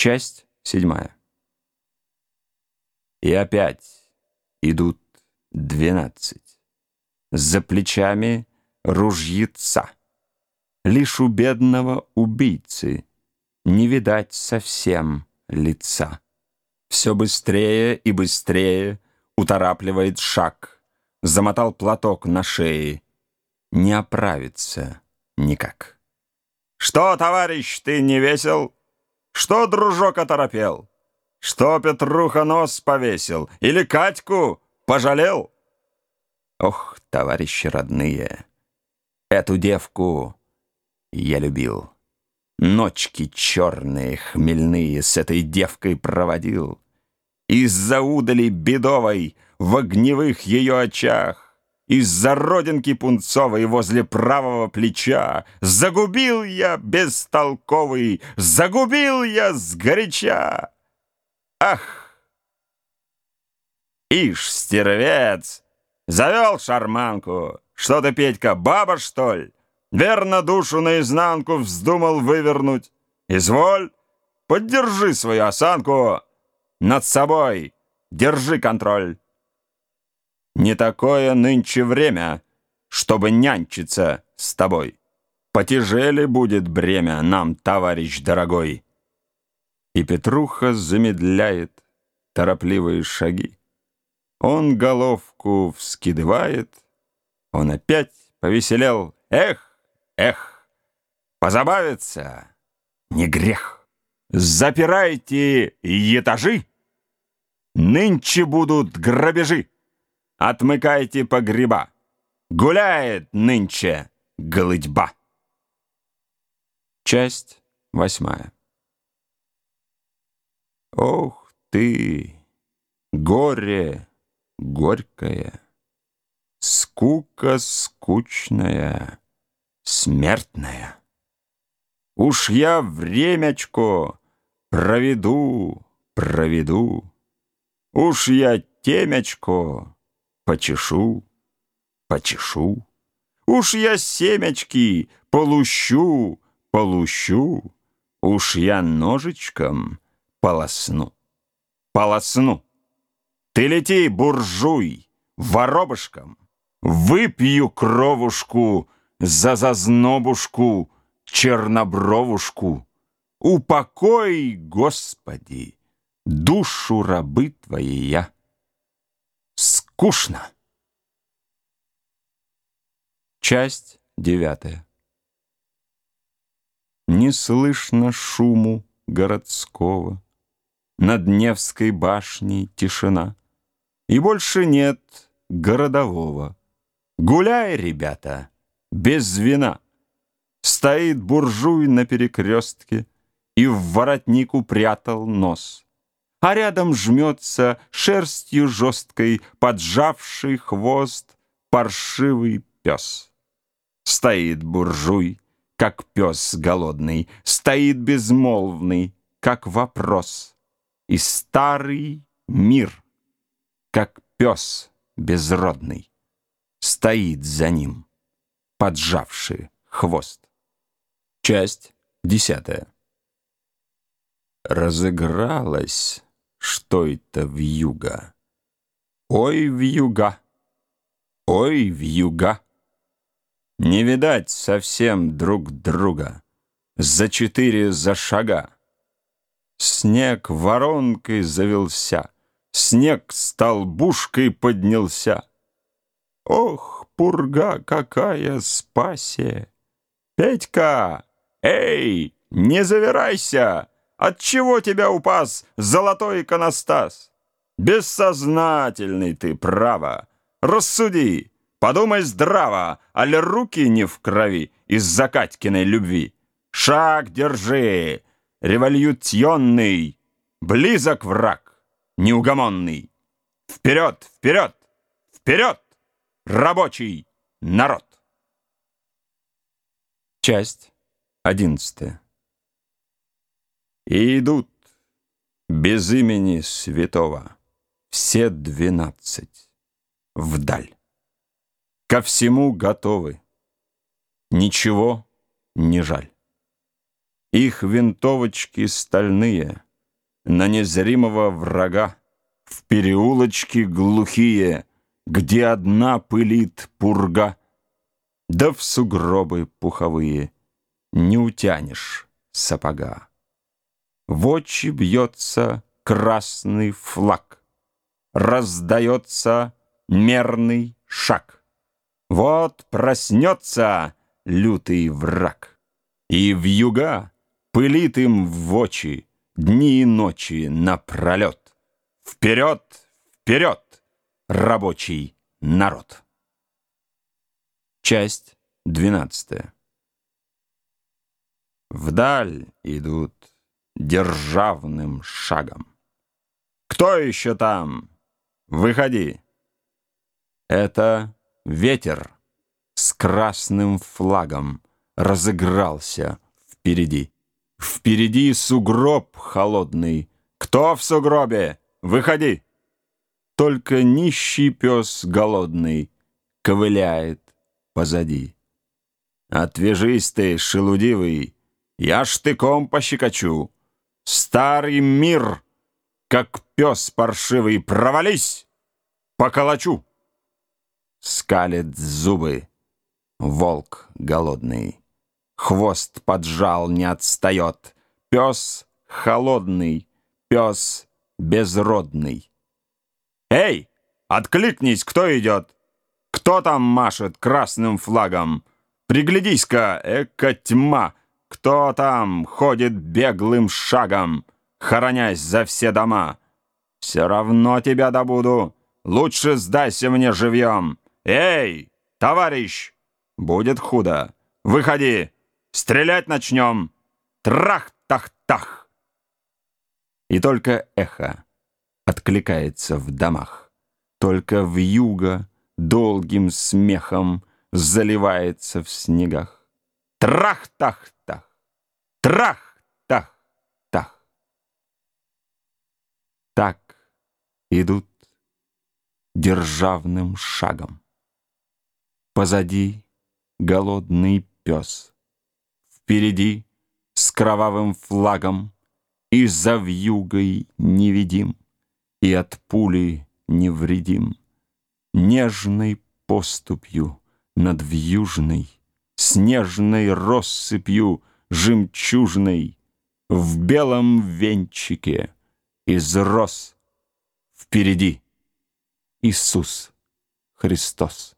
Часть седьмая. И опять идут двенадцать. За плечами ружьица. Лишь у бедного убийцы Не видать совсем лица. Все быстрее и быстрее Уторапливает шаг. Замотал платок на шее. Не оправится никак. «Что, товарищ, ты не весел? Что, дружок, оторопел? Что, Петруха, нос повесил? Или Катьку пожалел?» Ох, товарищи родные, эту девку я любил. Ночки черные, хмельные с этой девкой проводил. Из-за удали бедовой в огневых ее очах, Из-за родинки пунцовой возле правого плеча Загубил я бестолковый, загубил я сгоряча. Ах! Ишь, стервец! Завел шарманку! Что ты, Петька, баба, что ли? Верно, душу наизнанку вздумал вывернуть. Изволь, поддержи свою осанку над собой, держи контроль. Не такое нынче время, чтобы нянчиться с тобой. Потяжели будет бремя нам, товарищ дорогой. И Петруха замедляет торопливые шаги. Он головку вскидывает, он опять повеселел. Эх! Эх, позабавиться не грех. Запирайте этажи, нынче будут грабежи. Отмыкайте погреба, гуляет нынче голытьба. Часть восьмая. Ох ты, горе горькое, скука скучная смертная. Уж я времячко проведу, проведу. Уж я темечко почешу, почешу. Уж я семечки полущу, полущу. Уж я ножичком полосну, полосну. Ты лети, буржуй, воробушком, выпью кровушку за зазнобушку, чернобровушку. Упокой, Господи, душу рабы Твоя. Скучно. Часть девятая. Не слышно шуму городского, Над Невской башней тишина, И больше нет городового. Гуляй, ребята! без вина. Стоит буржуй на перекрестке и в воротник упрятал нос. А рядом жмется шерстью жесткой, поджавший хвост, паршивый пес. Стоит буржуй, как пес голодный, стоит безмолвный, как вопрос. И старый мир, как пес безродный, стоит за ним поджавшие хвост. Часть десятая. Разыгралась что это в юга. Ой, в юга, ой, в юга. Не видать совсем друг друга. За четыре за шага. Снег воронкой завелся, Снег столбушкой поднялся. Ох, пурга какая спасе! Петька, эй, не завирайся! Отчего тебя упас золотой иконостас? Бессознательный ты, право! Рассуди, подумай здраво, аль руки не в крови из-за Катькиной любви. Шаг держи, революционный, близок враг, неугомонный. Вперед, вперед, вперед! Рабочий народ. Часть одиннадцатая. И идут без имени святого все двенадцать вдаль. Ко всему готовы, ничего не жаль. Их винтовочки стальные на незримого врага, В переулочки глухие, где одна пылит пурга, Да в сугробы пуховые не утянешь сапога. В очи бьется красный флаг, Раздается мерный шаг. Вот проснется лютый враг, И в юга пылит им в очи Дни и ночи напролет. Вперед, вперед, рабочий народ! Часть двенадцатая Вдаль идут державным шагом. Кто еще там? Выходи. Это ветер с красным флагом разыгрался впереди. Впереди сугроб холодный. Кто в сугробе? Выходи! Только нищий пес голодный ковыляет позади. Отвяжись ты, шелудивый, я штыком пощекочу. Старый мир, как пес паршивый, провались, поколочу. Скалит зубы волк голодный. Хвост поджал, не отстает. Пес холодный, пес безродный. Эй, откликнись, кто идет? Кто там машет красным флагом? Приглядись-ка, эка тьма, кто там ходит беглым шагом, хоронясь за все дома? Все равно тебя добуду, лучше сдайся мне живьем. Эй, товарищ, будет худо. Выходи, стрелять начнем. Трах-тах-тах. И только эхо откликается в домах. Только в юго долгим смехом заливается в снегах. Трах-тах-тах. Трах-тах-тах. Так идут державным шагом. Позади голодный пес. Впереди с кровавым флагом И за вьюгой невидим, И от пули невредим. Нежной поступью над вьюжной, Снежной россыпью жемчужной В белом венчике из роз Впереди Иисус Христос.